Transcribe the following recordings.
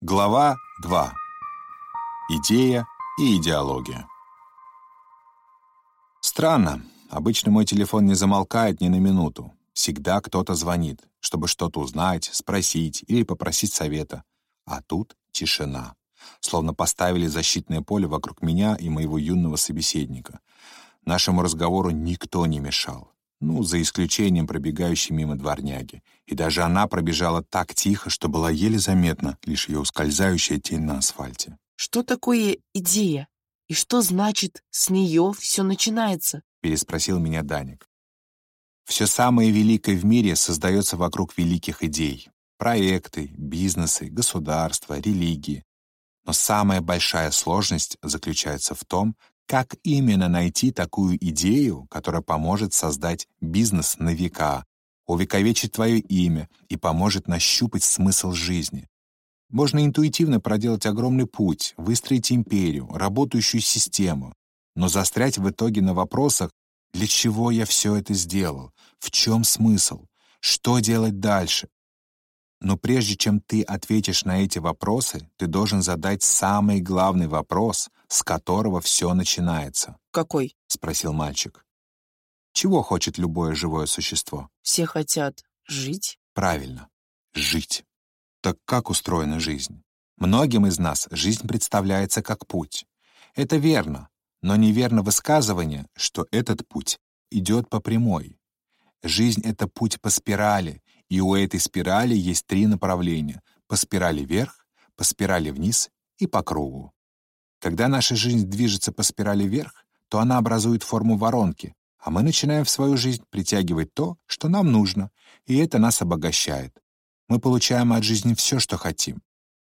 Глава 2. Идея и идеология. Странно. Обычно мой телефон не замолкает ни на минуту. Всегда кто-то звонит, чтобы что-то узнать, спросить или попросить совета. А тут тишина. Словно поставили защитное поле вокруг меня и моего юного собеседника. Нашему разговору никто не мешал. Ну, за исключением пробегающей мимо дворняги. И даже она пробежала так тихо, что была еле заметна лишь ее ускользающая тень на асфальте. Что такое идея? И что значит «с нее все начинается»? Переспросил меня Даник. Все самое великое в мире создается вокруг великих идей. Проекты, бизнесы, государства, религии. Но самая большая сложность заключается в том, как именно найти такую идею, которая поможет создать бизнес на века, увековечить твое имя и поможет нащупать смысл жизни? Можно интуитивно проделать огромный путь, выстроить империю, работающую систему, но застрять в итоге на вопросах, для чего я все это сделал, в чем смысл, что делать дальше, но прежде чем ты ответишь на эти вопросы, ты должен задать самый главный вопрос, с которого все начинается. «Какой?» — спросил мальчик. Чего хочет любое живое существо? Все хотят жить. Правильно, жить. Так как устроена жизнь? Многим из нас жизнь представляется как путь. Это верно, но неверно высказывание, что этот путь идет по прямой. Жизнь — это путь по спирали, и у этой спирали есть три направления — по спирали вверх, по спирали вниз и по кругу. Когда наша жизнь движется по спирали вверх, то она образует форму воронки, а мы начинаем в свою жизнь притягивать то, что нам нужно, и это нас обогащает. Мы получаем от жизни все, что хотим.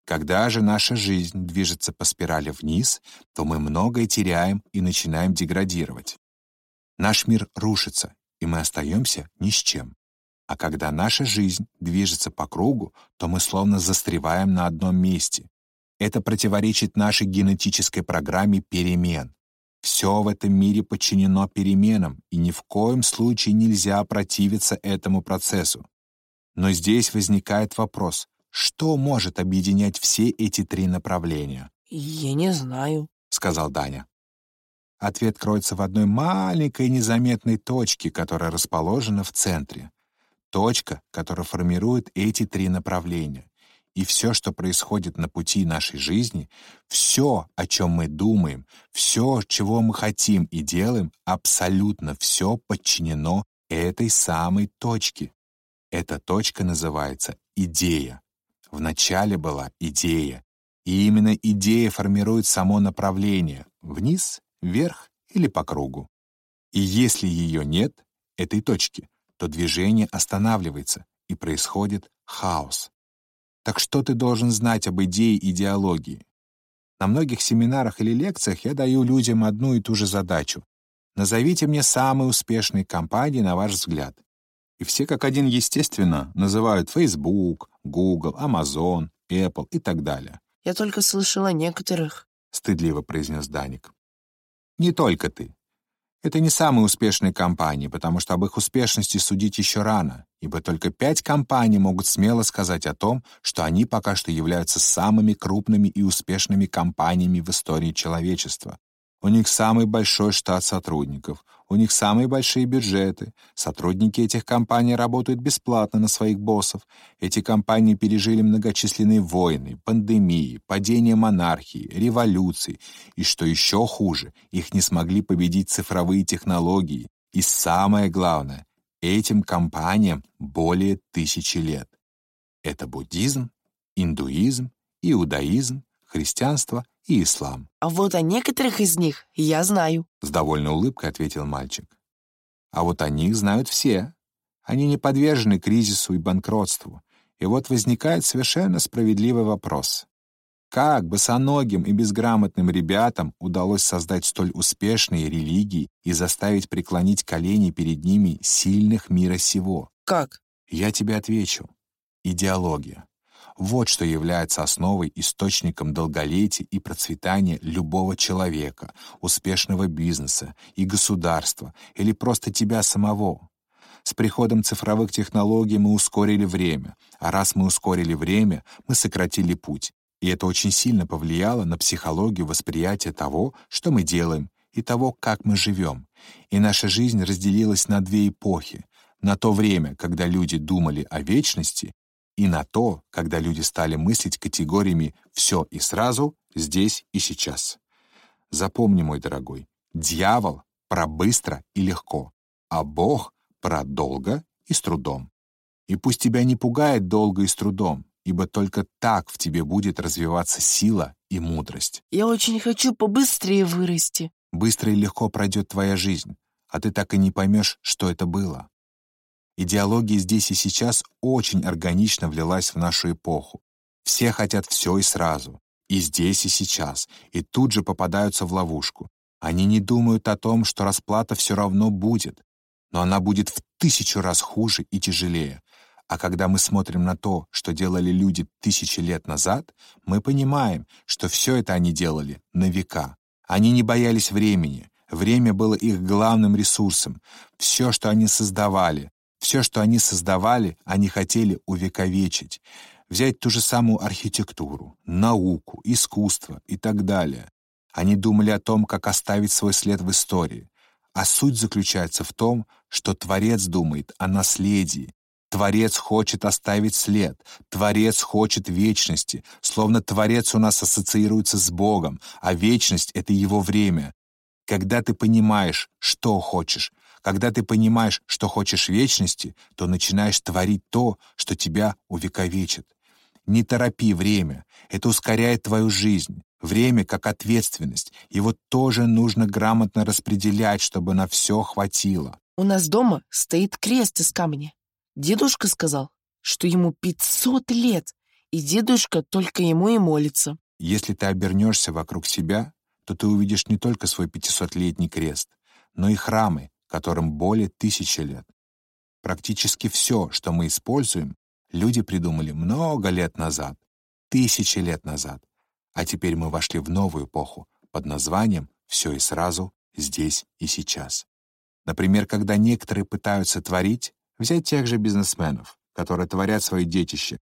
Когда же наша жизнь движется по спирали вниз, то мы многое теряем и начинаем деградировать. Наш мир рушится, и мы остаемся ни с чем. А когда наша жизнь движется по кругу, то мы словно застреваем на одном месте. Это противоречит нашей генетической программе перемен. Все в этом мире подчинено переменам, и ни в коем случае нельзя противиться этому процессу. Но здесь возникает вопрос, что может объединять все эти три направления? «Я не знаю», — сказал Даня. Ответ кроется в одной маленькой незаметной точке, которая расположена в центре точка, которая формирует эти три направления. И все, что происходит на пути нашей жизни, все, о чем мы думаем, все, чего мы хотим и делаем, абсолютно все подчинено этой самой точке. Эта точка называется идея. Вначале была идея, и именно идея формирует само направление — вниз, вверх или по кругу. И если ее нет, этой точки, то движение останавливается, и происходит хаос. Так что ты должен знать об идее идеологии? На многих семинарах или лекциях я даю людям одну и ту же задачу. Назовите мне самые успешные компании, на ваш взгляд. И все как один, естественно, называют Facebook, Google, Amazon, Apple и так далее. «Я только слышала некоторых», — стыдливо произнес Даник. «Не только ты. Это не самые успешные компании, потому что об их успешности судить еще рано, ибо только пять компаний могут смело сказать о том, что они пока что являются самыми крупными и успешными компаниями в истории человечества. У них самый большой штат сотрудников, у них самые большие бюджеты. Сотрудники этих компаний работают бесплатно на своих боссов. Эти компании пережили многочисленные войны, пандемии, падение монархии, революции. И что еще хуже, их не смогли победить цифровые технологии. И самое главное, этим компаниям более тысячи лет. Это буддизм, индуизм, иудаизм, христианство и ислам. А вот о некоторых из них я знаю. С довольной улыбкой ответил мальчик. А вот о них знают все. Они не подвержены кризису и банкротству. И вот возникает совершенно справедливый вопрос. Как босоногим и безграмотным ребятам удалось создать столь успешные религии и заставить преклонить колени перед ними сильных мира сего? Как? Я тебе отвечу. Идеология. Вот что является основой, источником долголетия и процветания любого человека, успешного бизнеса и государства, или просто тебя самого. С приходом цифровых технологий мы ускорили время, а раз мы ускорили время, мы сократили путь. И это очень сильно повлияло на психологию восприятия того, что мы делаем, и того, как мы живем. И наша жизнь разделилась на две эпохи. На то время, когда люди думали о вечности, и на то, когда люди стали мыслить категориями «все и сразу», «здесь и сейчас». Запомни, мой дорогой, дьявол про быстро и легко, а Бог про долго и с трудом. И пусть тебя не пугает долго и с трудом, ибо только так в тебе будет развиваться сила и мудрость. Я очень хочу побыстрее вырасти. Быстро и легко пройдет твоя жизнь, а ты так и не поймешь, что это было. Идеология здесь и сейчас очень органично влилась в нашу эпоху. Все хотят все и сразу, и здесь и сейчас, и тут же попадаются в ловушку. Они не думают о том, что расплата все равно будет, но она будет в тысячу раз хуже и тяжелее. А когда мы смотрим на то, что делали люди тысячи лет назад, мы понимаем, что все это они делали на века. Они не боялись времени. Время было их главным ресурсом. Все, что они создавали, все, что они создавали, они хотели увековечить. Взять ту же самую архитектуру, науку, искусство и так далее. Они думали о том, как оставить свой след в истории. А суть заключается в том, что Творец думает о наследии. Творец хочет оставить след. Творец хочет вечности. Словно Творец у нас ассоциируется с Богом, а вечность — это Его время. Когда ты понимаешь, что хочешь, когда ты понимаешь, что хочешь вечности, то начинаешь творить то, что тебя увековечит. Не торопи время. Это ускоряет твою жизнь. Время как ответственность. Его тоже нужно грамотно распределять, чтобы на все хватило. У нас дома стоит крест из камня. Дедушка сказал, что ему 500 лет, и дедушка только ему и молится. Если ты обернешься вокруг себя, то ты увидишь не только свой 500-летний крест, но и храмы, которым более тысячи лет. Практически все, что мы используем, люди придумали много лет назад, тысячи лет назад. А теперь мы вошли в новую эпоху под названием «Все и сразу, здесь и сейчас». Например, когда некоторые пытаются творить, взять тех же бизнесменов, которые творят свои детище.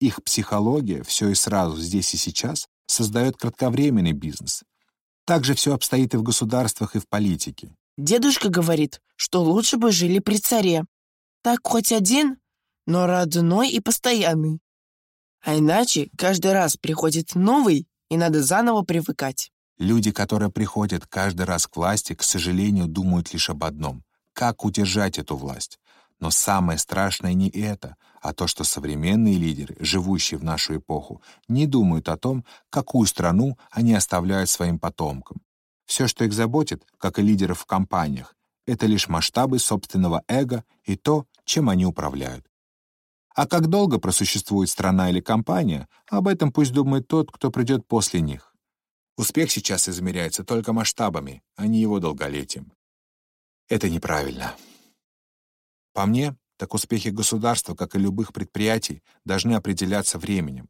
Их психология «все и сразу, здесь и сейчас» создает кратковременный бизнес. Так же все обстоит и в государствах, и в политике. Дедушка говорит, что лучше бы жили при царе. Так хоть один, но родной и постоянный. А иначе каждый раз приходит новый, и надо заново привыкать. Люди, которые приходят каждый раз к власти, к сожалению, думают лишь об одном — как удержать эту власть. Но самое страшное не это, а то, что современные лидеры, живущие в нашу эпоху, не думают о том, какую страну они оставляют своим потомкам. Все, что их заботит, как и лидеров в компаниях, это лишь масштабы собственного эго и то, чем они управляют. А как долго просуществует страна или компания, об этом пусть думает тот, кто придет после них. Успех сейчас измеряется только масштабами, а не его долголетием. Это неправильно. По мне, так успехи государства, как и любых предприятий, должны определяться временем.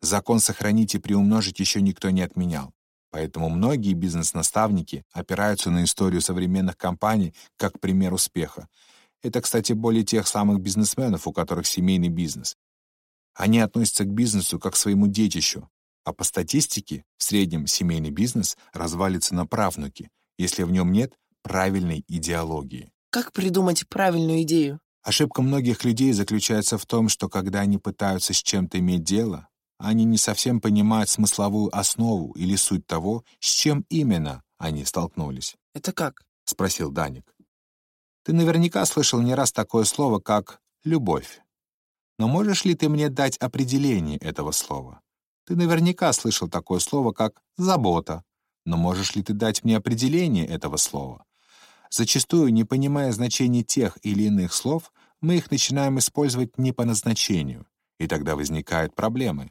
Закон «сохранить и приумножить» еще никто не отменял. Поэтому многие бизнес-наставники опираются на историю современных компаний как пример успеха это, кстати, более тех самых бизнесменов, у которых семейный бизнес. Они относятся к бизнесу как к своему детищу, а по статистике в среднем семейный бизнес развалится на правнуки, если в нем нет правильной идеологии. Как придумать правильную идею? Ошибка многих людей заключается в том, что когда они пытаются с чем-то иметь дело, они не совсем понимают смысловую основу или суть того, с чем именно они столкнулись. «Это как?» — спросил Даник. Ты наверняка слышал не раз такое слово, как «любовь». Но можешь ли ты мне дать определение этого слова? Ты наверняка слышал такое слово, как «забота». Но можешь ли ты дать мне определение этого слова? Зачастую, не понимая значения тех или иных слов, мы их начинаем использовать не по назначению, и тогда возникают проблемы.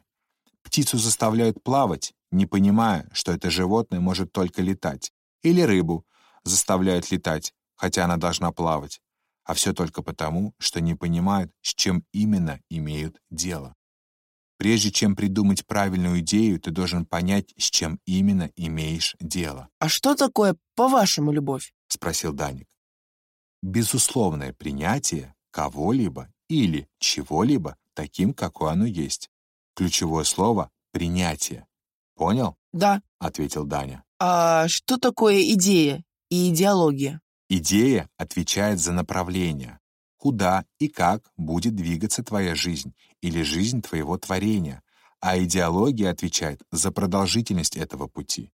Птицу заставляют плавать, не понимая, что это животное может только летать, или рыбу заставляют летать, хотя она должна плавать, а все только потому, что не понимают, с чем именно имеют дело. Прежде чем придумать правильную идею, ты должен понять, с чем именно имеешь дело. «А что такое, по-вашему, любовь?» — спросил Даник. «Безусловное принятие кого-либо или чего-либо таким, какое оно есть. Ключевое слово принятие. Понял? Да. Ответил Даня. А что такое идея и идеология? Идея отвечает за направление, куда и как будет двигаться твоя жизнь или жизнь твоего творения, а идеология отвечает за продолжительность этого пути.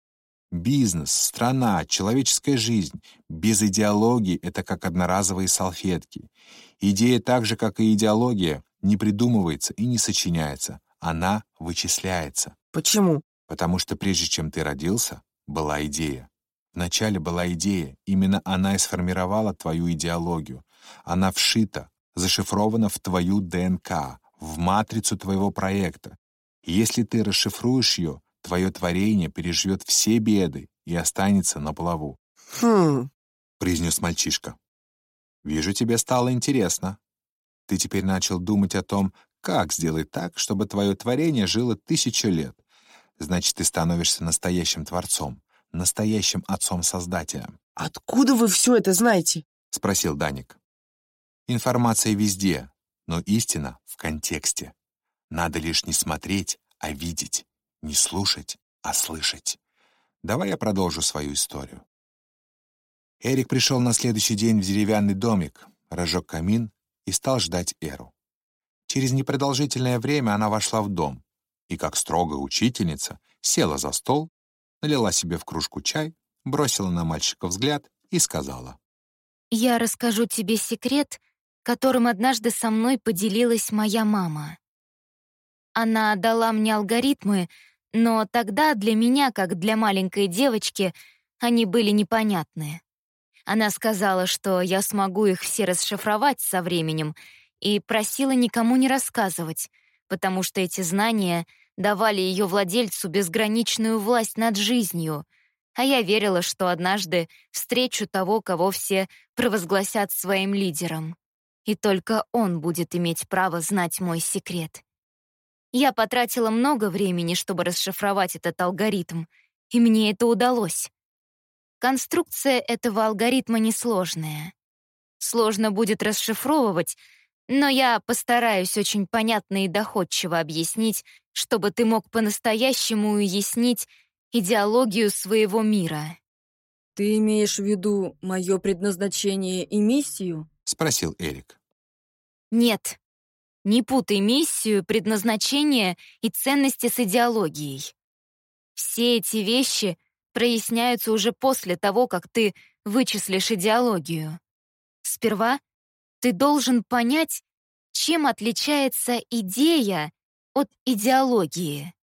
Бизнес, страна, человеческая жизнь без идеологии — это как одноразовые салфетки. Идея так же, как и идеология, не придумывается и не сочиняется. Она вычисляется. Почему? Потому что прежде чем ты родился, была идея. Вначале была идея, именно она и сформировала твою идеологию. Она вшита, зашифрована в твою ДНК, в матрицу твоего проекта. И если ты расшифруешь ее, твое творение переживет все беды и останется на плаву. Хм. произнес мальчишка. Вижу, тебе стало интересно. Ты теперь начал думать о том, как сделать так, чтобы твое творение жило тысячу лет. Значит, ты становишься настоящим творцом, настоящим отцом-создателем. Откуда вы все это знаете? Спросил Даник. Информация везде, но истина в контексте. Надо лишь не смотреть, а видеть. Не слушать, а слышать. Давай я продолжу свою историю. Эрик пришел на следующий день в деревянный домик, разжег камин и стал ждать Эру. Через непродолжительное время она вошла в дом и, как строгая учительница, села за стол, налила себе в кружку чай, бросила на мальчика взгляд и сказала. «Я расскажу тебе секрет, которым однажды со мной поделилась моя мама. Она дала мне алгоритмы, но тогда для меня, как для маленькой девочки, они были непонятны. Она сказала, что я смогу их все расшифровать со временем, и просила никому не рассказывать, потому что эти знания давали ее владельцу безграничную власть над жизнью, а я верила, что однажды встречу того, кого все провозгласят своим лидером. И только он будет иметь право знать мой секрет. Я потратила много времени, чтобы расшифровать этот алгоритм, и мне это удалось. Конструкция этого алгоритма несложная. Сложно будет расшифровывать, но я постараюсь очень понятно и доходчиво объяснить, чтобы ты мог по-настоящему уяснить идеологию своего мира. «Ты имеешь в виду мое предназначение и миссию?» — спросил Эрик. Нет, не путай миссию, предназначение и ценности с идеологией. Все эти вещи проясняются уже после того, как ты вычислишь идеологию. Сперва ты должен понять, чем отличается идея от идеологии.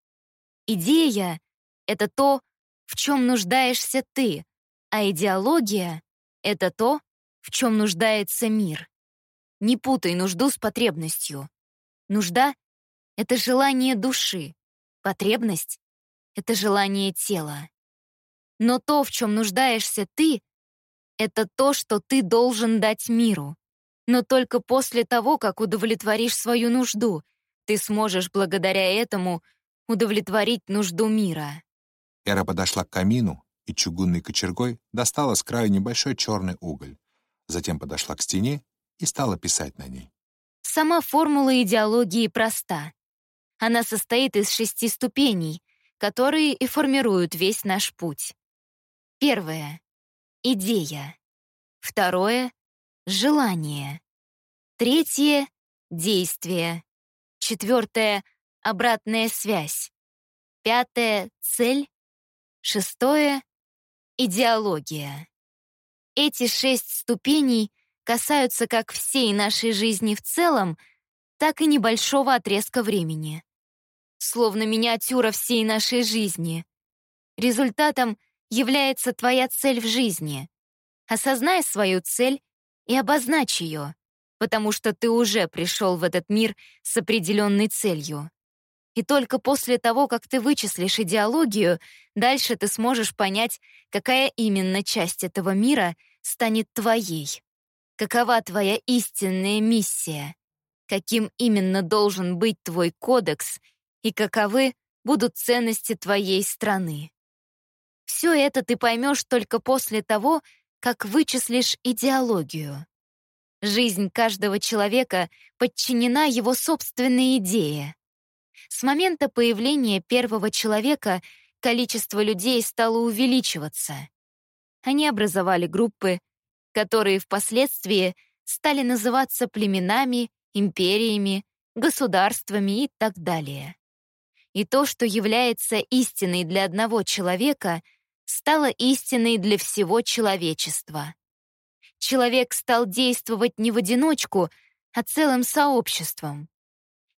Идея — это то, в чем нуждаешься ты, а идеология — это то, в чем нуждается мир. Не путай нужду с потребностью. Нужда — это желание души, потребность — это желание тела. Но то, в чем нуждаешься ты, это то, что ты должен дать миру. Но только после того, как удовлетворишь свою нужду, ты сможешь благодаря этому удовлетворить нужду мира. Эра подошла к камину и чугунной кочергой достала с краю небольшой черный уголь. Затем подошла к стене и стала писать на ней. Сама формула идеологии проста. Она состоит из шести ступеней, которые и формируют весь наш путь. Первое — идея. Второе — желание. Третье — действие. Четвертое — обратная связь. Пятое — цель. Шестое — идеология. Эти шесть ступеней касаются как всей нашей жизни в целом, так и небольшого отрезка времени. Словно миниатюра всей нашей жизни. Результатом является твоя цель в жизни. Осознай свою цель и обозначь ее, потому что ты уже пришел в этот мир с определенной целью. И только после того, как ты вычислишь идеологию, дальше ты сможешь понять, какая именно часть этого мира станет твоей. Какова твоя истинная миссия? Каким именно должен быть твой кодекс и каковы будут ценности твоей страны? Все это ты поймешь только после того, как вычислишь идеологию. Жизнь каждого человека подчинена его собственной идее. С момента появления первого человека количество людей стало увеличиваться. Они образовали группы, которые впоследствии стали называться племенами, империями, государствами и так далее. И то, что является истиной для одного человека, стало истиной для всего человечества. Человек стал действовать не в одиночку, а целым сообществом.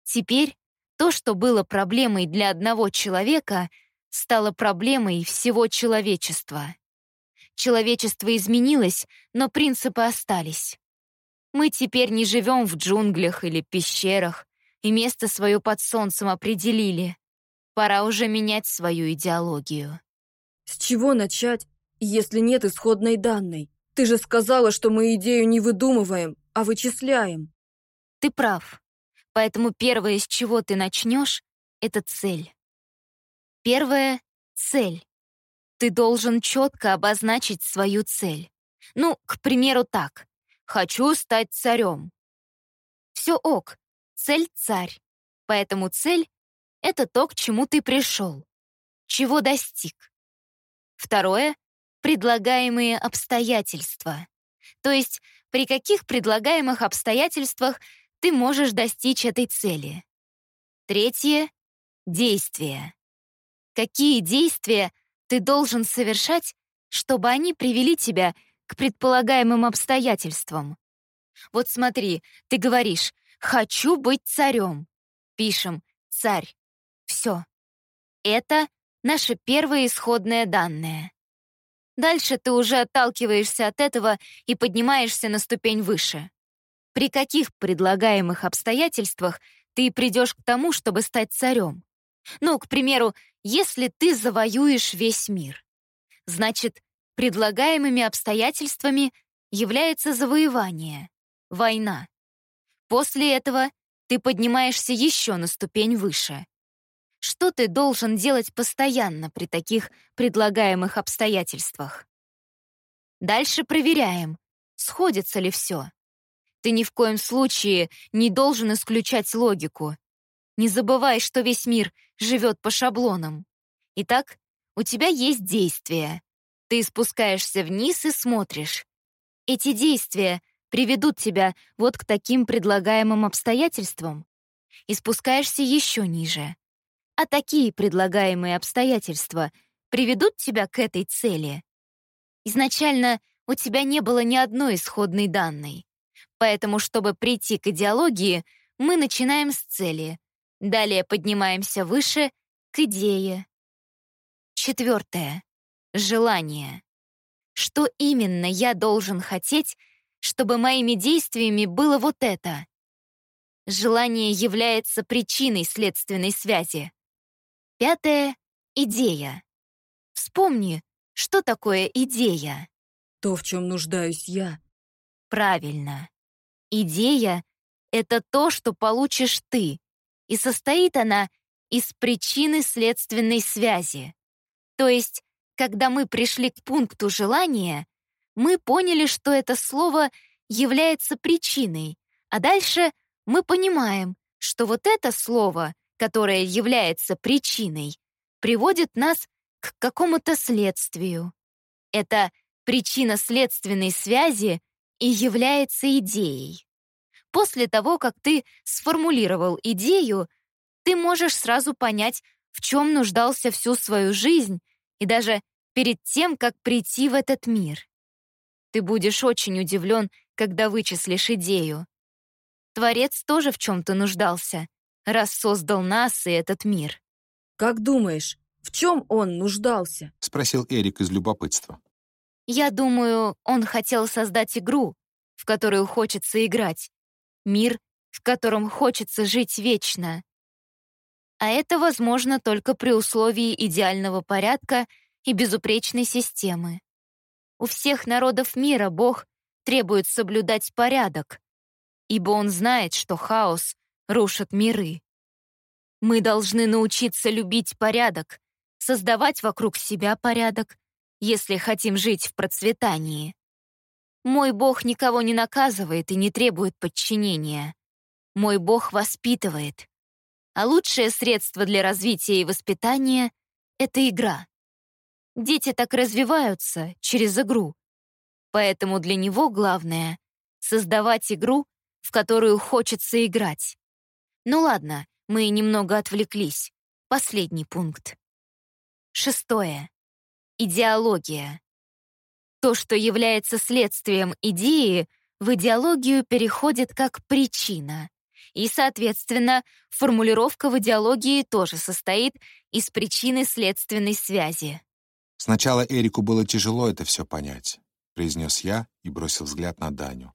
Теперь то, что было проблемой для одного человека, стало проблемой всего человечества. Человечество изменилось, но принципы остались. Мы теперь не живем в джунглях или пещерах, и место свое под солнцем определили. Пора уже менять свою идеологию. С чего начать, если нет исходной данной? Ты же сказала, что мы идею не выдумываем, а вычисляем. Ты прав. Поэтому первое, с чего ты начнешь, это цель. Первое — цель. Ты должен четко обозначить свою цель. Ну, к примеру, так. Хочу стать царем. Все ок. Цель — царь. Поэтому цель — это то, к чему ты пришел. Чего достиг. Второе — предлагаемые обстоятельства. То есть, при каких предлагаемых обстоятельствах ты можешь достичь этой цели. Третье — действия. Какие действия — ты должен совершать, чтобы они привели тебя к предполагаемым обстоятельствам. Вот смотри, ты говоришь «хочу быть царем». Пишем «царь». Все. Это наше первое исходное данное. Дальше ты уже отталкиваешься от этого и поднимаешься на ступень выше. При каких предлагаемых обстоятельствах ты придешь к тому, чтобы стать царем? Ну, к примеру, если ты завоюешь весь мир. Значит, предлагаемыми обстоятельствами является завоевание, война. После этого ты поднимаешься еще на ступень выше. Что ты должен делать постоянно при таких предлагаемых обстоятельствах? Дальше проверяем, сходится ли все. Ты ни в коем случае не должен исключать логику. Не забывай, что весь мир живет по шаблонам. Итак, у тебя есть действия. Ты спускаешься вниз и смотришь. Эти действия приведут тебя вот к таким предлагаемым обстоятельствам. И спускаешься еще ниже. А такие предлагаемые обстоятельства приведут тебя к этой цели. Изначально у тебя не было ни одной исходной данной. Поэтому, чтобы прийти к идеологии, мы начинаем с цели, Далее поднимаемся выше к идее. Четвертое. Желание. Что именно я должен хотеть, чтобы моими действиями было вот это? Желание является причиной следственной связи. Пятое — идея. Вспомни, что такое идея? То, в чем нуждаюсь я. Правильно. Идея — это то, что получишь ты, и состоит она из причины следственной связи. То есть, когда мы пришли к пункту желания, мы поняли, что это слово является причиной, а дальше мы понимаем, что вот это слово, которое является причиной, приводит нас к какому-то следствию. Это причина следственной связи и является идеей. После того, как ты сформулировал идею, ты можешь сразу понять, в чем нуждался всю свою жизнь и даже перед тем, как прийти в этот мир. Ты будешь очень удивлен, когда вычислишь идею. Творец тоже в чем-то нуждался, раз создал нас и этот мир. «Как думаешь, в чем он нуждался?» — спросил Эрик из любопытства. «Я думаю, он хотел создать игру, в которую хочется играть, мир, в котором хочется жить вечно. А это возможно только при условии идеального порядка и безупречной системы. У всех народов мира Бог требует соблюдать порядок, ибо Он знает, что хаос рушит миры. Мы должны научиться любить порядок, создавать вокруг себя порядок, если хотим жить в процветании. Мой Бог никого не наказывает и не требует подчинения. Мой Бог воспитывает. А лучшее средство для развития и воспитания — это игра. Дети так развиваются через игру. Поэтому для него главное — создавать игру, в которую хочется играть. Ну ладно, мы немного отвлеклись. Последний пункт. Шестое. Идеология. То, что является следствием идеи, в идеологию переходит как причина. И, соответственно, формулировка в идеологии тоже состоит из причины следственной связи. Сначала Эрику было тяжело это все понять, произнес я и бросил взгляд на Даню.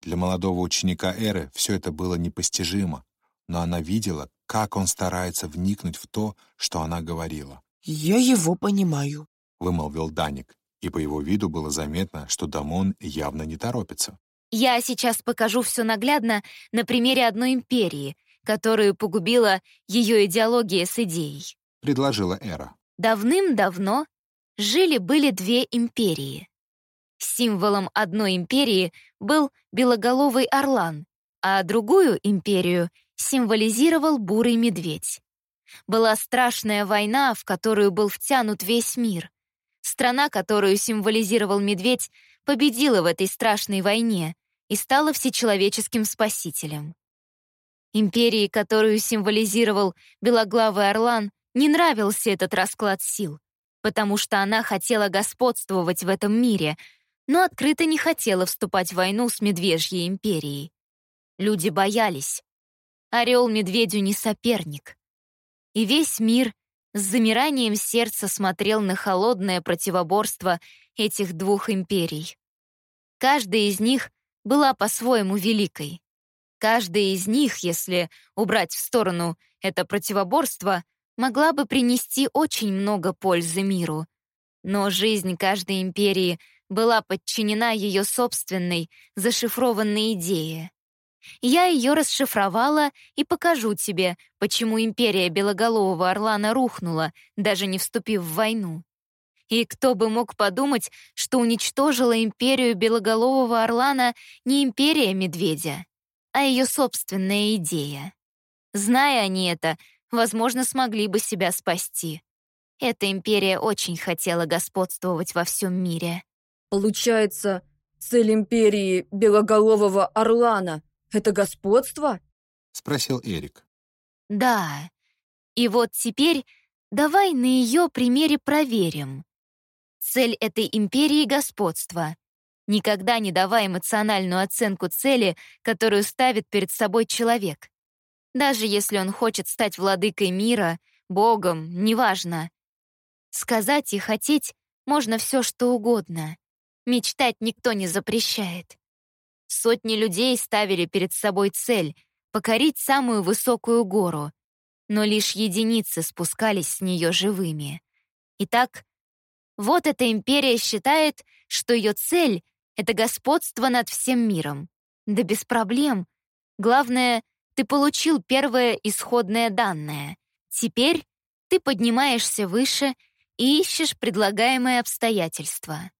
Для молодого ученика Эры все это было непостижимо, но она видела, как он старается вникнуть в то, что она говорила. «Я его понимаю», — вымолвил Даник, и по его виду было заметно, что Дамон явно не торопится. Я сейчас покажу все наглядно на примере одной империи, которую погубила ее идеология с идеей. Предложила Эра. Давным-давно жили-были две империи. Символом одной империи был белоголовый орлан, а другую империю символизировал бурый медведь. Была страшная война, в которую был втянут весь мир. Страна, которую символизировал медведь, победила в этой страшной войне и стала всечеловеческим спасителем. Империи, которую символизировал белоглавый орлан, не нравился этот расклад сил, потому что она хотела господствовать в этом мире, но открыто не хотела вступать в войну с Медвежьей империей. Люди боялись. Орел медведю не соперник. И весь мир с замиранием сердца смотрел на холодное противоборство этих двух империй. Каждая из них была по-своему великой. Каждая из них, если убрать в сторону это противоборство, могла бы принести очень много пользы миру. Но жизнь каждой империи была подчинена ее собственной, зашифрованной идее. Я ее расшифровала и покажу тебе, почему империя Белоголового Орлана рухнула, даже не вступив в войну. И кто бы мог подумать, что уничтожила империю Белоголового Орлана не империя Медведя, а ее собственная идея. Зная они это, возможно, смогли бы себя спасти. Эта империя очень хотела господствовать во всем мире. Получается, цель империи Белоголового Орлана это господство? Спросил Эрик. Да. И вот теперь давай на ее примере проверим. Цель этой империи — господство. Никогда не давай эмоциональную оценку цели, которую ставит перед собой человек. Даже если он хочет стать владыкой мира, богом, неважно. Сказать и хотеть можно все, что угодно. Мечтать никто не запрещает. Сотни людей ставили перед собой цель — покорить самую высокую гору, но лишь единицы спускались с нее живыми. Итак, вот эта империя считает, что ее цель — это господство над всем миром. Да без проблем. Главное, ты получил первое исходное данное. Теперь ты поднимаешься выше и ищешь предлагаемые обстоятельства.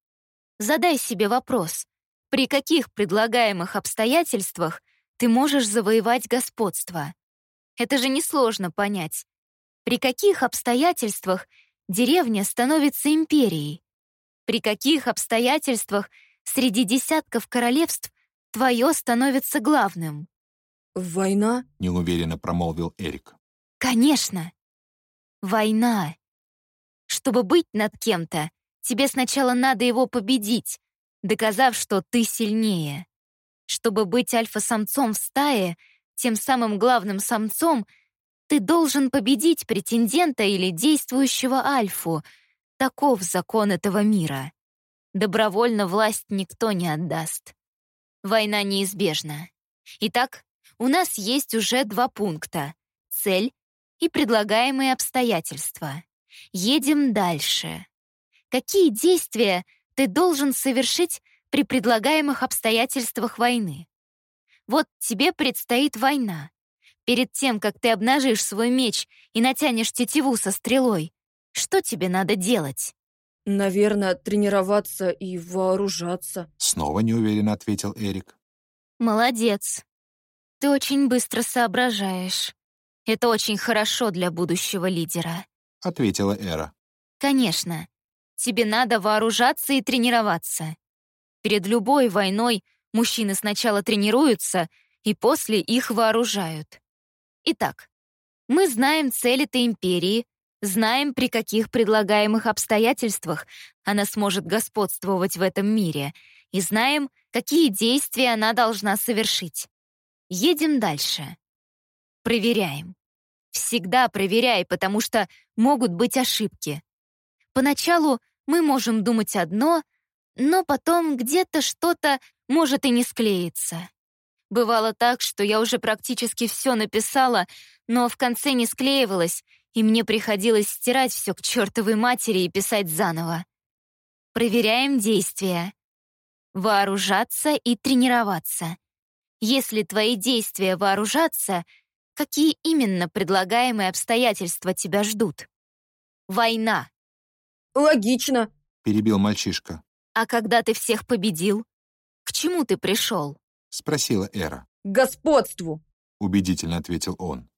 Задай себе вопрос, при каких предлагаемых обстоятельствах ты можешь завоевать господство? Это же несложно понять. При каких обстоятельствах деревня становится империей? При каких обстоятельствах среди десятков королевств твое становится главным? «Война?» — неуверенно промолвил Эрик. «Конечно! Война! Чтобы быть над кем-то, тебе сначала надо его победить, доказав, что ты сильнее. Чтобы быть альфа-самцом в стае, тем самым главным самцом, ты должен победить претендента или действующего альфу. Таков закон этого мира. Добровольно власть никто не отдаст. Война неизбежна. Итак, у нас есть уже два пункта — цель и предлагаемые обстоятельства. Едем дальше. Какие действия ты должен совершить при предлагаемых обстоятельствах войны. Вот тебе предстоит война. Перед тем, как ты обнажишь свой меч и натянешь тетиву со стрелой, что тебе надо делать? Наверное, тренироваться и вооружаться. Снова неуверенно ответил Эрик. Молодец. Ты очень быстро соображаешь. Это очень хорошо для будущего лидера. — ответила Эра. Конечно, тебе надо вооружаться и тренироваться. Перед любой войной мужчины сначала тренируются, и после их вооружают. Итак, мы знаем цель этой империи, знаем, при каких предлагаемых обстоятельствах она сможет господствовать в этом мире, и знаем, какие действия она должна совершить. Едем дальше. Проверяем. Всегда проверяй, потому что могут быть ошибки. Поначалу мы можем думать одно, но потом где-то что-то может и не склеиться. Бывало так, что я уже практически все написала, но в конце не склеивалось, и мне приходилось стирать все к чертовой матери и писать заново. Проверяем действия. Вооружаться и тренироваться. Если твои действия вооружаться, какие именно предлагаемые обстоятельства тебя ждут? Война. Логично. Перебил мальчишка. А когда ты всех победил? К чему ты пришел? Спросила Эра. К господству. Убедительно ответил он.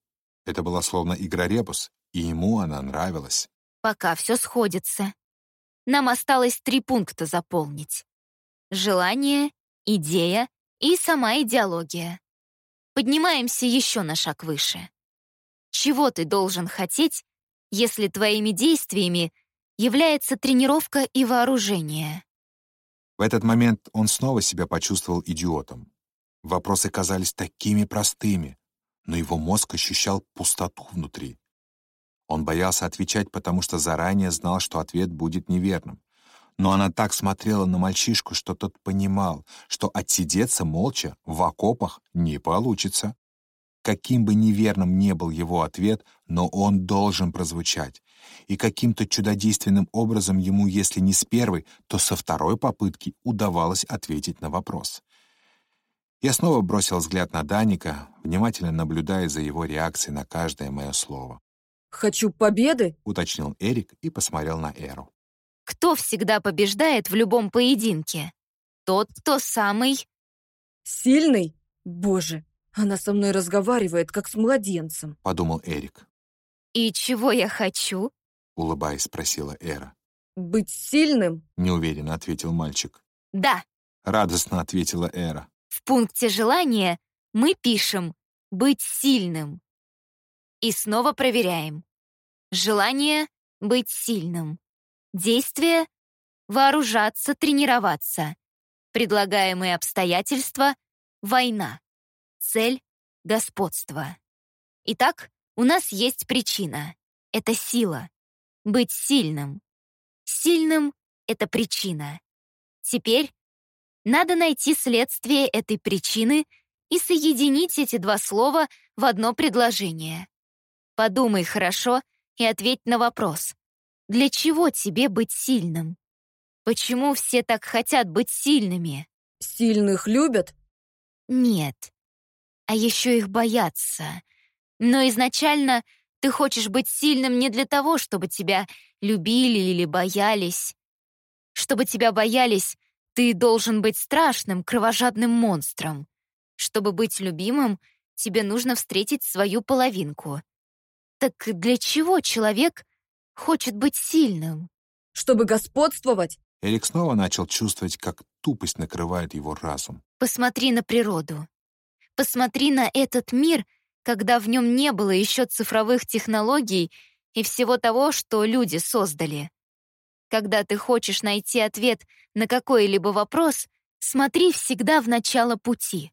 Это была словно игра ребус, и ему она нравилась. Пока все сходится. Нам осталось три пункта заполнить. Желание, идея и сама идеология. Поднимаемся еще на шаг выше. Чего ты должен хотеть, если твоими действиями является тренировка и вооружение? В этот момент он снова себя почувствовал идиотом. Вопросы казались такими простыми, но его мозг ощущал пустоту внутри. Он боялся отвечать, потому что заранее знал, что ответ будет неверным. Но она так смотрела на мальчишку, что тот понимал, что отсидеться молча в окопах не получится. Каким бы неверным ни был его ответ, но он должен прозвучать. И каким-то чудодейственным образом ему, если не с первой, то со второй попытки удавалось ответить на вопрос. Я снова бросил взгляд на Даника, внимательно наблюдая за его реакцией на каждое мое слово. «Хочу победы?» — уточнил Эрик и посмотрел на Эру. Кто всегда побеждает в любом поединке? Тот, кто самый... «Сильный? Боже, она со мной разговаривает, как с младенцем», — подумал Эрик. «И чего я хочу?» — улыбаясь, спросила Эра. «Быть сильным?» — неуверенно ответил мальчик. «Да». — радостно ответила Эра. В пункте желания мы пишем «быть сильным». И снова проверяем. Желание — быть сильным. Действие — вооружаться, тренироваться. Предлагаемые обстоятельства — война. Цель — господство. Итак, у нас есть причина. Это сила. Быть сильным. Сильным — это причина. Теперь надо найти следствие этой причины и соединить эти два слова в одно предложение. Подумай хорошо и ответь на вопрос. Для чего тебе быть сильным? Почему все так хотят быть сильными? Сильных любят? Нет. А еще их боятся. Но изначально ты хочешь быть сильным не для того, чтобы тебя любили или боялись. Чтобы тебя боялись, ты должен быть страшным, кровожадным монстром. Чтобы быть любимым, тебе нужно встретить свою половинку. Так для чего человек хочет быть сильным? Чтобы господствовать? Эрик снова начал чувствовать, как тупость накрывает его разум. Посмотри на природу. Посмотри на этот мир, когда в нем не было еще цифровых технологий и всего того, что люди создали. Когда ты хочешь найти ответ на какой-либо вопрос, смотри всегда в начало пути.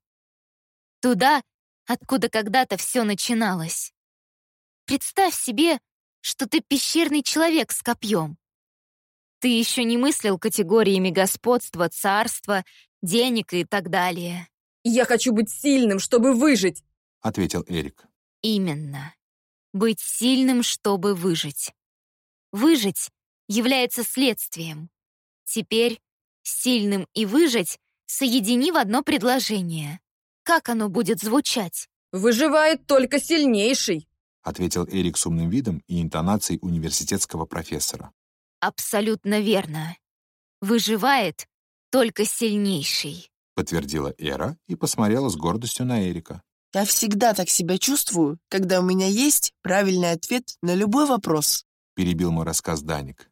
Туда, откуда когда-то все начиналось. Представь себе, что ты пещерный человек с копьем. Ты еще не мыслил категориями господства, царства, денег и так далее. «Я хочу быть сильным, чтобы выжить», — ответил Эрик. Именно. Быть сильным, чтобы выжить. Выжить является следствием. Теперь «сильным» и «выжить» соедини в одно предложение. Как оно будет звучать? «Выживает только сильнейший», — ответил Эрик с умным видом и интонацией университетского профессора. «Абсолютно верно. Выживает только сильнейший», — подтвердила Эра и посмотрела с гордостью на Эрика. Я всегда так себя чувствую, когда у меня есть правильный ответ на любой вопрос. Перебил мой рассказ Даник.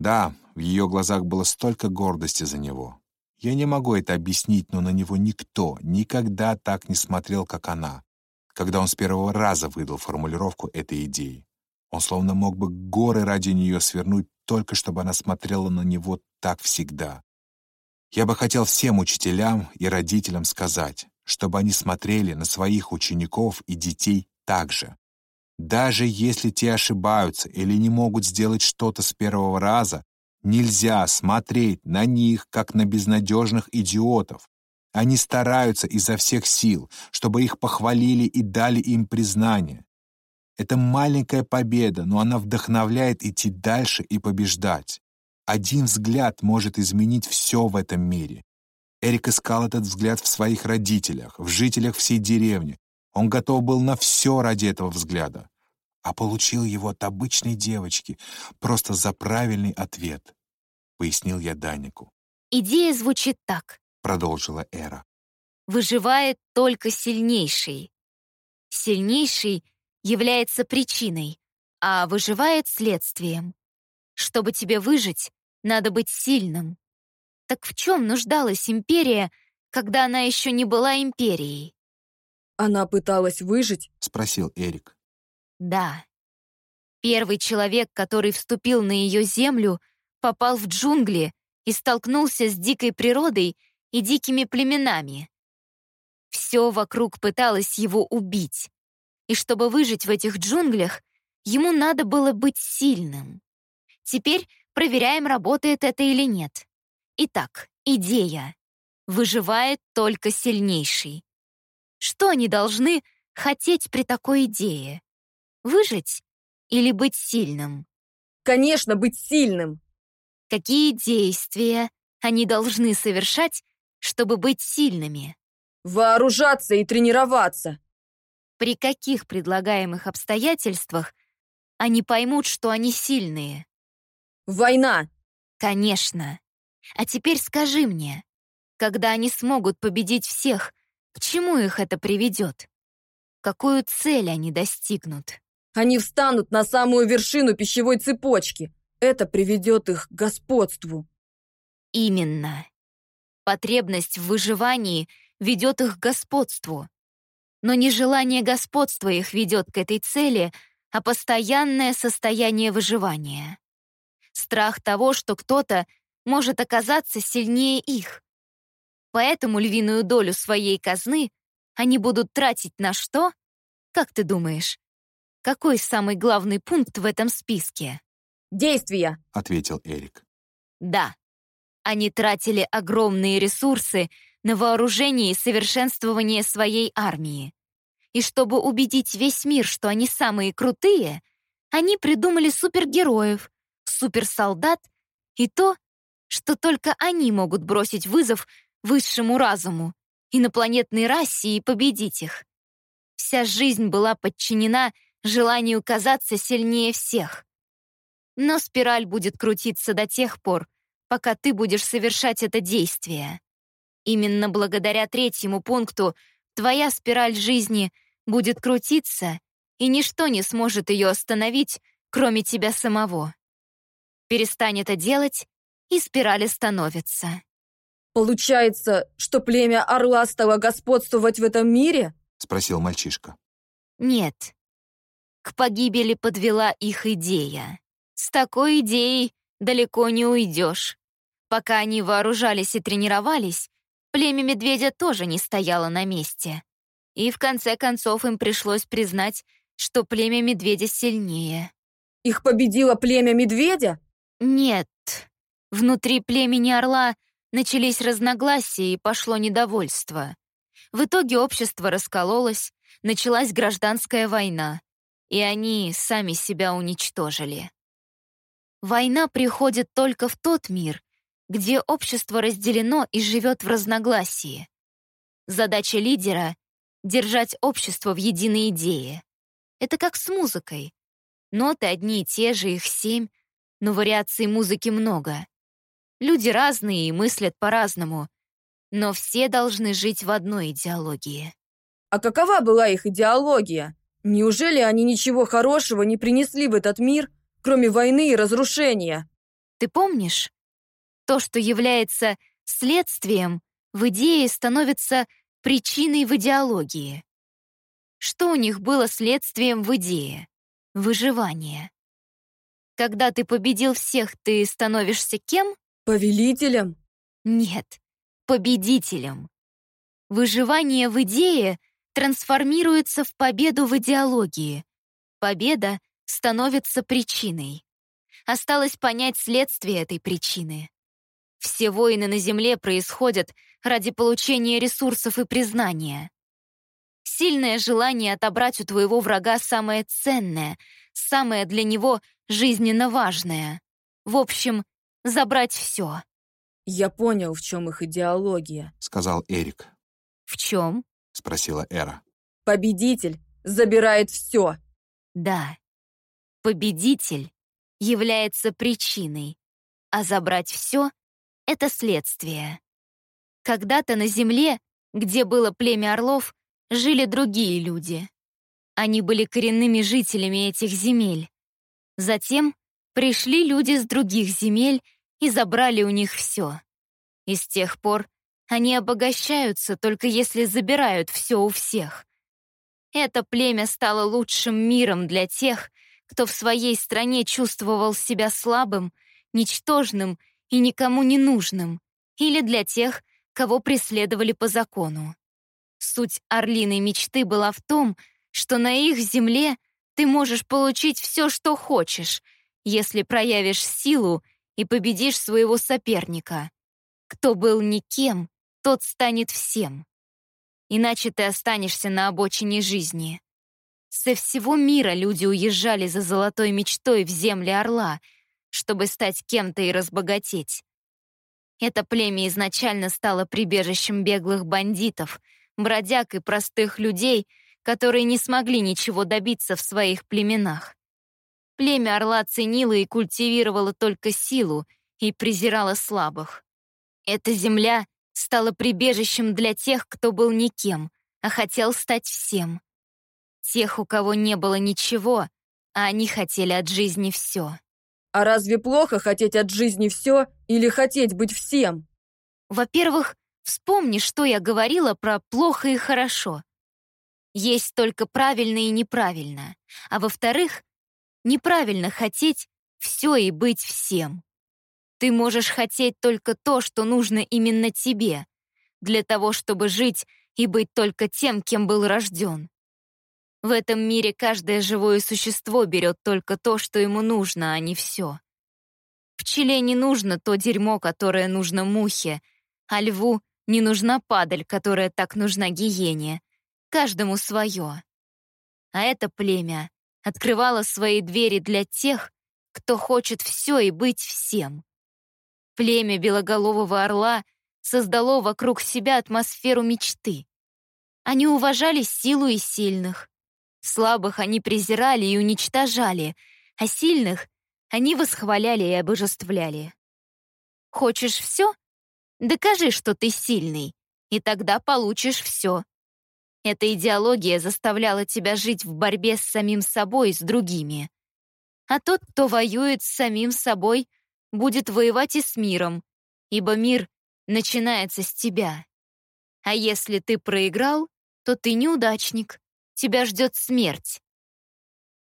Да, в ее глазах было столько гордости за него. Я не могу это объяснить, но на него никто никогда так не смотрел, как она, когда он с первого раза выдал формулировку этой идеи. Он словно мог бы горы ради нее свернуть, только чтобы она смотрела на него так всегда. Я бы хотел всем учителям и родителям сказать, чтобы они смотрели на своих учеников и детей так же. Даже если те ошибаются или не могут сделать что-то с первого раза, нельзя смотреть на них, как на безнадежных идиотов. Они стараются изо всех сил, чтобы их похвалили и дали им признание. Это маленькая победа, но она вдохновляет идти дальше и побеждать. Один взгляд может изменить все в этом мире. Эрик искал этот взгляд в своих родителях, в жителях всей деревни. Он готов был на все ради этого взгляда. А получил его от обычной девочки, просто за правильный ответ, — пояснил я Данику. «Идея звучит так», — продолжила Эра. «Выживает только сильнейший. Сильнейший является причиной, а выживает следствием. Чтобы тебе выжить, надо быть сильным. Так в чем нуждалась империя, когда она еще не была империей? Она пыталась выжить? Спросил Эрик. Да. Первый человек, который вступил на ее землю, попал в джунгли и столкнулся с дикой природой и дикими племенами. Все вокруг пыталось его убить. И чтобы выжить в этих джунглях, ему надо было быть сильным. Теперь проверяем, работает это или нет. Итак, идея. Выживает только сильнейший. Что они должны хотеть при такой идее? Выжить или быть сильным? Конечно, быть сильным. Какие действия они должны совершать, чтобы быть сильными? Вооружаться и тренироваться. При каких предлагаемых обстоятельствах они поймут, что они сильные? Война. Конечно. А теперь скажи мне, когда они смогут победить всех, к чему их это приведет? Какую цель они достигнут? Они встанут на самую вершину пищевой цепочки. Это приведет их к господству. Именно. Потребность в выживании ведет их к господству. Но не желание господства их ведет к этой цели, а постоянное состояние выживания. Страх того, что кто-то может оказаться сильнее их. Поэтому львиную долю своей казны они будут тратить на что? Как ты думаешь? Какой самый главный пункт в этом списке? «Действия», — ответил Эрик. Да. Они тратили огромные ресурсы на вооружение и совершенствование своей армии. И чтобы убедить весь мир, что они самые крутые, они придумали супергероев, суперсолдат и то, что только они могут бросить вызов высшему разуму, инопланетной расе и победить их. Вся жизнь была подчинена желанию казаться сильнее всех. Но спираль будет крутиться до тех пор, пока ты будешь совершать это действие. Именно благодаря третьему пункту твоя спираль жизни будет крутиться, и ничто не сможет ее остановить, кроме тебя самого. Перестань это делать, и спираль остановится. Получается, что племя Орла стало господствовать в этом мире? Спросил мальчишка. Нет. К погибели подвела их идея. С такой идеей далеко не уйдешь. Пока они вооружались и тренировались, племя медведя тоже не стояло на месте. И в конце концов им пришлось признать, что племя медведя сильнее. Их победило племя медведя? Нет, внутри племени орла начались разногласия и пошло недовольство. В итоге общество раскололось, началась гражданская война, и они сами себя уничтожили. Война приходит только в тот мир, где общество разделено и живет в разногласии. Задача лидера — держать общество в единой идее. Это как с музыкой. Ноты одни и те же, их семь, но вариаций музыки много. Люди разные и мыслят по-разному, но все должны жить в одной идеологии. А какова была их идеология? Неужели они ничего хорошего не принесли в этот мир, кроме войны и разрушения? Ты помнишь? То, что является следствием, в идее становится причиной в идеологии. Что у них было следствием в идее? Выживание. Когда ты победил всех, ты становишься кем? Повелителем? Нет, победителем. Выживание в идее трансформируется в победу в идеологии. Победа становится причиной. Осталось понять следствие этой причины. Все войны на Земле происходят ради получения ресурсов и признания. Сильное желание отобрать у твоего врага самое ценное, самое для него жизненно важное. В общем, забрать все. Я понял, в чем их идеология, сказал Эрик. В чем? спросила Эра. Победитель забирает все. Да. Победитель является причиной, а забрать все — это следствие. Когда-то на земле, где было племя орлов, жили другие люди. Они были коренными жителями этих земель. Затем пришли люди с других земель и забрали у них все. И с тех пор они обогащаются только если забирают все у всех. Это племя стало лучшим миром для тех, кто в своей стране чувствовал себя слабым, ничтожным и никому не нужным, или для тех, кого преследовали по закону. Суть орлиной мечты была в том, что на их земле ты можешь получить все, что хочешь, если проявишь силу и победишь своего соперника. Кто был никем, тот станет всем. Иначе ты останешься на обочине жизни. Со всего мира люди уезжали за золотой мечтой в земли Орла, чтобы стать кем-то и разбогатеть. Это племя изначально стало прибежищем беглых бандитов, бродяг и простых людей, которые не смогли ничего добиться в своих племенах. Племя Орла ценило и культивировало только силу и презирало слабых. Эта земля стала прибежищем для тех, кто был никем, а хотел стать всем. Тех, у кого не было ничего, а они хотели от жизни все. А разве плохо хотеть от жизни все или хотеть быть всем? Во-первых, вспомни, что я говорила про плохо и хорошо. Есть только правильно и неправильно. А во-вторых, неправильно хотеть все и быть всем. Ты можешь хотеть только то, что нужно именно тебе, для того, чтобы жить и быть только тем, кем был рожден. В этом мире каждое живое существо берет только то, что ему нужно, а не все. Пчеле не нужно то дерьмо, которое нужно мухе, а льву не нужна падаль, которая так нужна гиене. Каждому свое. А это племя открывало свои двери для тех, кто хочет все и быть всем. Племя белоголового орла создало вокруг себя атмосферу мечты. Они уважали силу и сильных, Слабых они презирали и уничтожали, а сильных они восхваляли и обожествляли. Хочешь все? Докажи, что ты сильный, и тогда получишь все. Эта идеология заставляла тебя жить в борьбе с самим собой и с другими. А тот, кто воюет с самим собой, будет воевать и с миром, ибо мир начинается с тебя. А если ты проиграл, то ты неудачник тебя ждет смерть.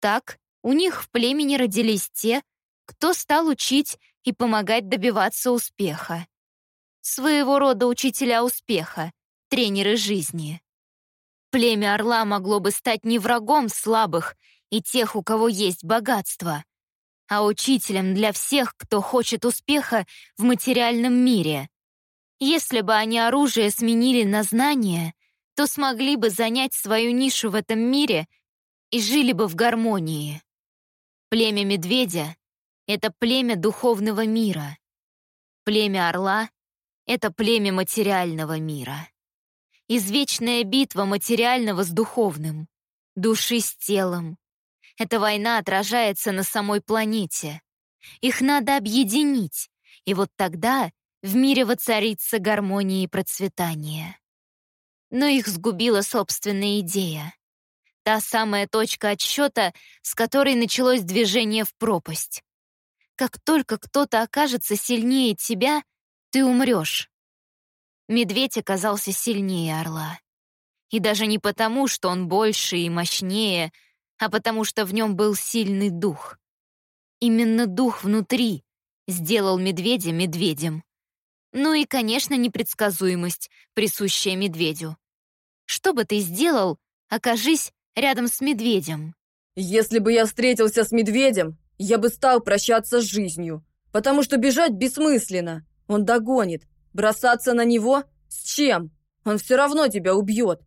Так, у них в племени родились те, кто стал учить и помогать добиваться успеха. Своего рода учителя успеха, тренеры жизни. Племя Орла могло бы стать не врагом слабых и тех, у кого есть богатство, а учителем для всех, кто хочет успеха в материальном мире. Если бы они оружие сменили на знания, то смогли бы занять свою нишу в этом мире и жили бы в гармонии. Племя медведя — это племя духовного мира. Племя орла — это племя материального мира. Извечная битва материального с духовным, души с телом. Эта война отражается на самой планете. Их надо объединить, и вот тогда в мире воцарится гармония и процветание. но их сгубила собственная идея. Та самая точка отсчета, с которой началось движение в пропасть. Как только кто-то окажется сильнее тебя, ты умрешь. Медведь оказался сильнее орла. И даже не потому, что он больше и мощнее, а потому что в нем был сильный дух. Именно дух внутри сделал медведя медведем. Ну и, конечно, непредсказуемость, присущая медведю. Что бы ты сделал, окажись рядом с медведем? Если бы я встретился с медведем, я бы стал прощаться с жизнью, потому что бежать бессмысленно. Он догонит. Бросаться на него? С чем? Он все равно тебя убьет.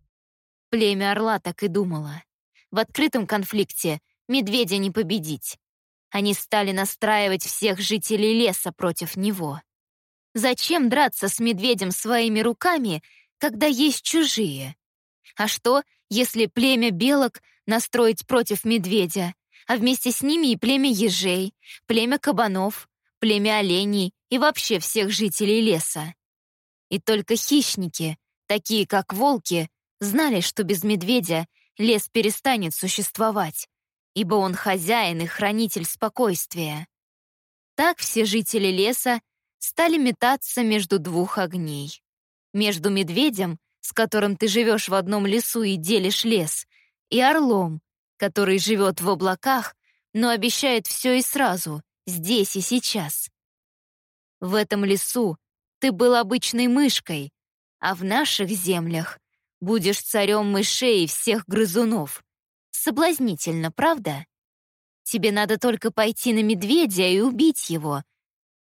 Племя орла так и думало. В открытом конфликте медведя не победить. Они стали настраивать всех жителей леса против него. Зачем драться с медведем своими руками, когда есть чужие? А что, если племя белок настроить против медведя, а вместе с ними и племя ежей, племя кабанов, племя оленей и вообще всех жителей леса? И только хищники, такие как волки, знали, что без медведя лес перестанет существовать, ибо он хозяин и хранитель спокойствия. Так все жители леса стали метаться между двух огней. Между медведем, с которым ты живешь в одном лесу и делишь лес, и орлом, который живет в облаках, но обещает все и сразу, здесь и сейчас. В этом лесу ты был обычной мышкой, а в наших землях Будешь царем мышей и всех грызунов. Соблазнительно, правда? Тебе надо только пойти на медведя и убить его.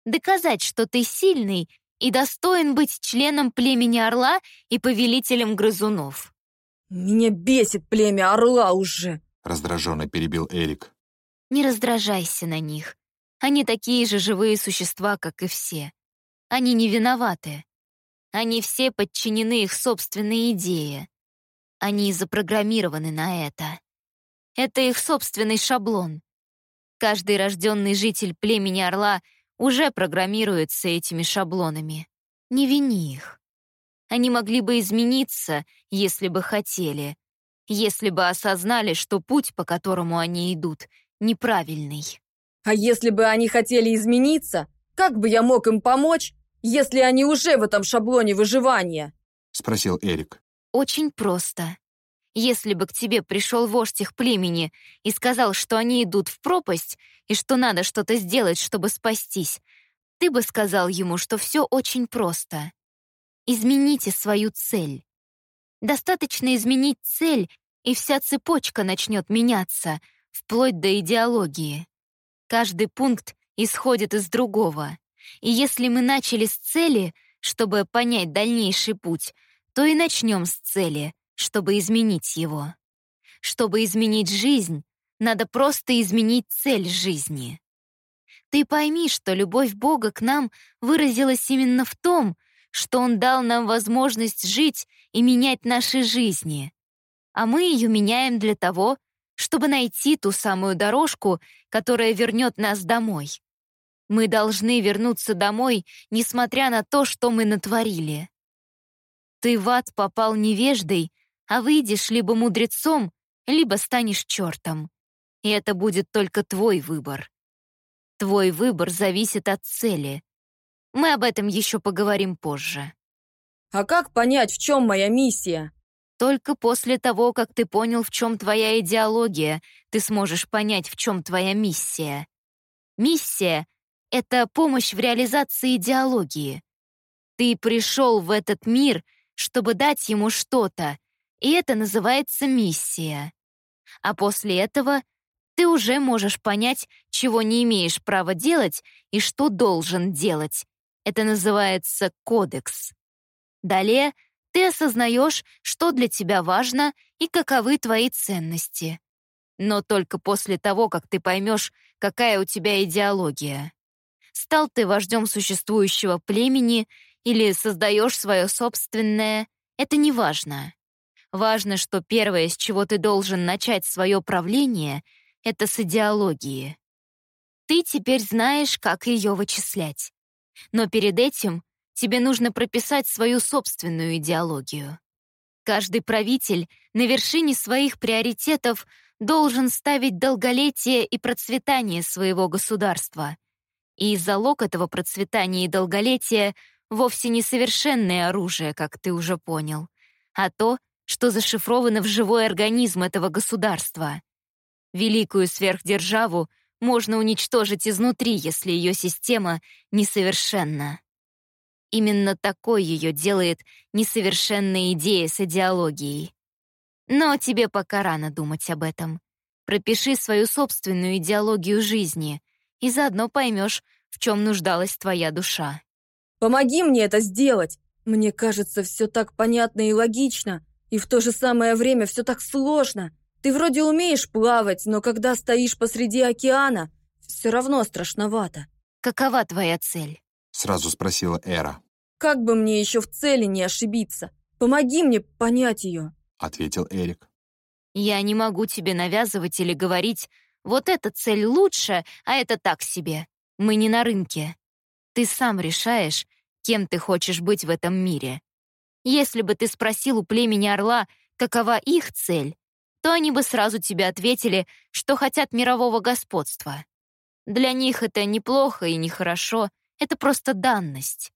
Доказать, что ты сильный и достоин быть членом племени орла и повелителем грызунов. «Меня бесит племя орла уже!» раздраженно перебил Эрик. Не раздражайся на них. Они такие же живые существа, как и все. Они не виноваты. Они все подчинены их собственной идее. Они запрограммированы на это. Это их собственный шаблон. Каждый рожденный житель племени Орла уже программируется этими шаблонами. Не вини их. Они могли бы измениться, если бы хотели, если бы осознали, что путь, по которому они идут, неправильный. А если бы они хотели измениться, как бы я мог им помочь, если они уже в этом шаблоне выживания?» — спросил Эрик. «Очень просто. Если бы к тебе пришел вождь их племени и сказал, что они идут в пропасть и что надо что-то сделать, чтобы спастись, ты бы сказал ему, что все очень просто. Измените свою цель. Достаточно изменить цель, и вся цепочка начнет меняться, вплоть до идеологии. Каждый пункт исходит из другого. И если мы начали с цели, чтобы понять дальнейший путь, то и начнем с цели, чтобы изменить его. Чтобы изменить жизнь, надо просто изменить цель жизни. Ты пойми, что любовь Бога к нам выразилась именно в том, что Он дал нам возможность жить и менять наши жизни. А мы ее меняем для того, чтобы найти ту самую дорожку, которая вернет нас домой. Мы должны вернуться домой, несмотря на то, что мы натворили. Ты в ад попал невеждой, а выйдешь либо мудрецом, либо станешь чертом. И это будет только твой выбор. Твой выбор зависит от цели. Мы об этом еще поговорим позже. А как понять, в чем моя миссия? Только после того, как ты понял, в чем твоя идеология, ты сможешь понять, в чем твоя миссия. Миссия это помощь в реализации идеологии. Ты пришел в этот мир, чтобы дать ему что-то, и это называется миссия. А после этого ты уже можешь понять, чего не имеешь права делать и что должен делать. Это называется кодекс. Далее ты осознаешь, что для тебя важно и каковы твои ценности. Но только после того, как ты поймешь, какая у тебя идеология. Стал ты вождем существующего племени или создаешь свое собственное, это не важно. Важно, что первое, с чего ты должен начать свое правление, это с идеологии. Ты теперь знаешь, как ее вычислять. Но перед этим тебе нужно прописать свою собственную идеологию. Каждый правитель на вершине своих приоритетов должен ставить долголетие и процветание своего государства. И залог этого процветания и долголетия вовсе не совершенное оружие, как ты уже понял, а то, что зашифровано в живой организм этого государства. Великую сверхдержаву можно уничтожить изнутри, если ее система несовершенна. Именно такой ее делает несовершенная идея с идеологией. Но тебе пока рано думать об этом. Пропиши свою собственную идеологию жизни, и заодно поймешь, в чем нуждалась твоя душа. Помоги мне это сделать! Мне кажется, все так понятно и логично, и в то же самое время все так сложно. Ты вроде умеешь плавать, но когда стоишь посреди океана, все равно страшновато. Какова твоя цель? Сразу спросила Эра. Как бы мне еще в цели не ошибиться? Помоги мне понять ее. Ответил Эрик. Я не могу тебе навязывать или говорить, вот эта цель лучше, а это так себе. Мы не на рынке. Ты сам решаешь, кем ты хочешь быть в этом мире. Если бы ты спросил у племени Орла, какова их цель, то они бы сразу тебе ответили, что хотят мирового господства. Для них это неплохо и нехорошо, это просто данность.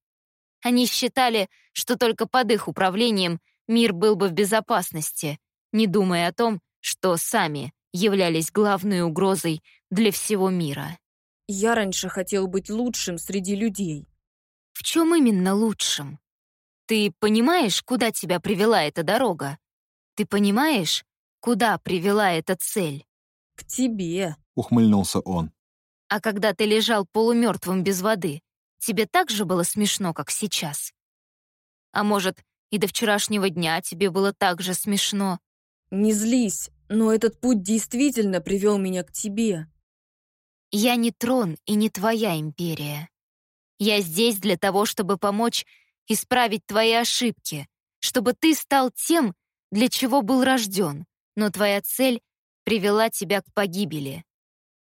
Они считали, что только под их управлением мир был бы в безопасности, не думая о том, что сами являлись главной угрозой для всего мира. Я раньше хотел быть лучшим среди людей. В чем именно лучшим? Ты понимаешь, куда тебя привела эта дорога? Ты понимаешь, куда привела эта цель? К тебе, ухмыльнулся он. А когда ты лежал полумертвым без воды, тебе так же было смешно, как сейчас? А может, и до вчерашнего дня тебе было так же смешно? Не злись, но этот путь действительно привел меня к тебе. Я не трон и не твоя империя. Я здесь для того, чтобы помочь исправить твои ошибки, чтобы ты стал тем, для чего был рожден, но твоя цель привела тебя к погибели.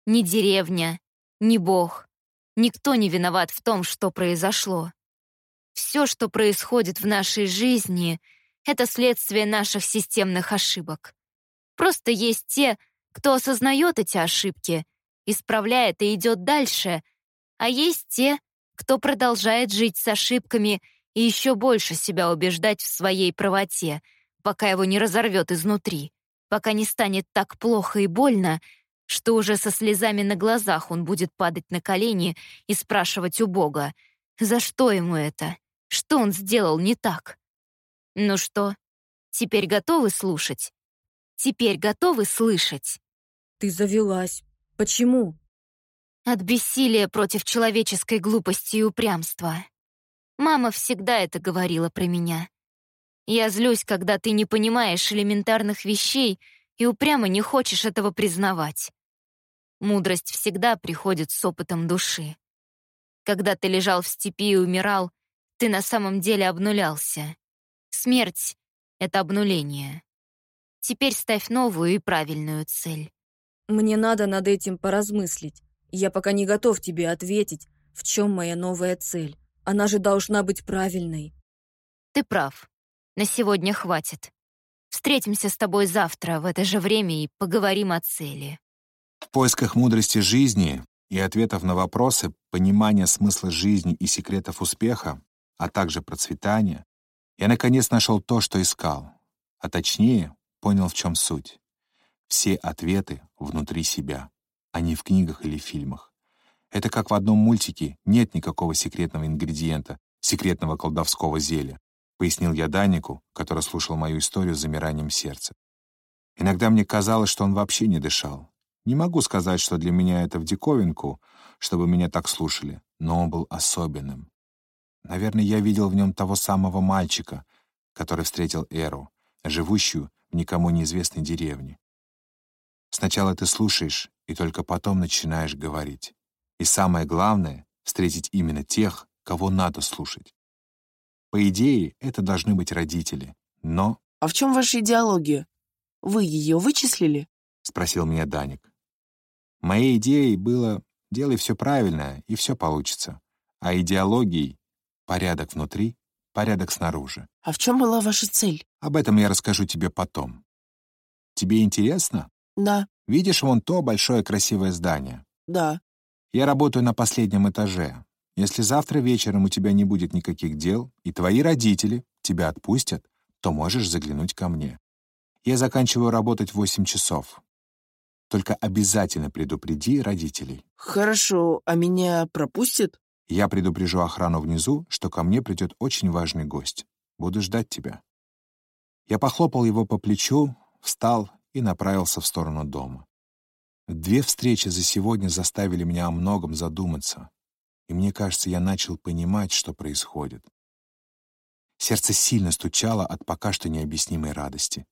Ни деревня, ни Бог, никто не виноват в том, что произошло. Все, что происходит в нашей жизни, это следствие наших системных ошибок. Просто есть те, кто осознает эти ошибки — исправляет и идет дальше, а есть те, кто продолжает жить с ошибками и еще больше себя убеждать в своей правоте, пока его не разорвет изнутри, пока не станет так плохо и больно, что уже со слезами на глазах он будет падать на колени и спрашивать у Бога, за что ему это, что он сделал не так. Ну что, теперь готовы слушать? Теперь готовы слышать? Ты завелась. Почему? От бессилия против человеческой глупости и упрямства. Мама всегда это говорила про меня. Я злюсь, когда ты не понимаешь элементарных вещей и упрямо не хочешь этого признавать. Мудрость всегда приходит с опытом души. Когда ты лежал в степи и умирал, ты на самом деле обнулялся. Смерть — это обнуление. Теперь ставь новую и правильную цель. Мне надо над этим поразмыслить. Я пока не готов тебе ответить, в чем моя новая цель. Она же должна быть правильной. Ты прав. На сегодня хватит. Встретимся с тобой завтра в это же время и поговорим о цели. В поисках мудрости жизни и ответов на вопросы, понимания смысла жизни и секретов успеха, а также процветания, я наконец нашел то, что искал, а точнее понял, в чем суть. Все ответы внутри себя, а не в книгах или фильмах. Это как в одном мультике нет никакого секретного ингредиента, секретного колдовского зелья, пояснил я Данику, который слушал мою историю с замиранием сердца. Иногда мне казалось, что он вообще не дышал. Не могу сказать, что для меня это в диковинку, чтобы меня так слушали, но он был особенным. Наверное, я видел в нем того самого мальчика, который встретил Эру, живущую в никому неизвестной деревне. Сначала ты слушаешь, и только потом начинаешь говорить. И самое главное — встретить именно тех, кого надо слушать. По идее, это должны быть родители, но... «А в чем ваша идеология? Вы ее вычислили?» — спросил меня Даник. Моей идеей было «делай все правильно, и все получится», а идеологией — порядок внутри, порядок снаружи. А в чем была ваша цель? Об этом я расскажу тебе потом. Тебе интересно? Да, Видишь вон то большое красивое здание? да. Я работаю на последнем этаже. Если завтра вечером у тебя не будет никаких дел, и твои родители тебя отпустят, то можешь заглянуть ко мне. Я заканчиваю работать в 8 часов. Только обязательно предупреди родителей. Хорошо, а меня пропустят? Я предупрежу охрану внизу, что ко мне придет очень важный гость. Буду ждать тебя. Я похлопал его по плечу, встал и направился в сторону дома. Две встречи за сегодня заставили меня о многом задуматься, и мне кажется, я начал понимать, что происходит. Сердце сильно стучало от пока что необъяснимой радости.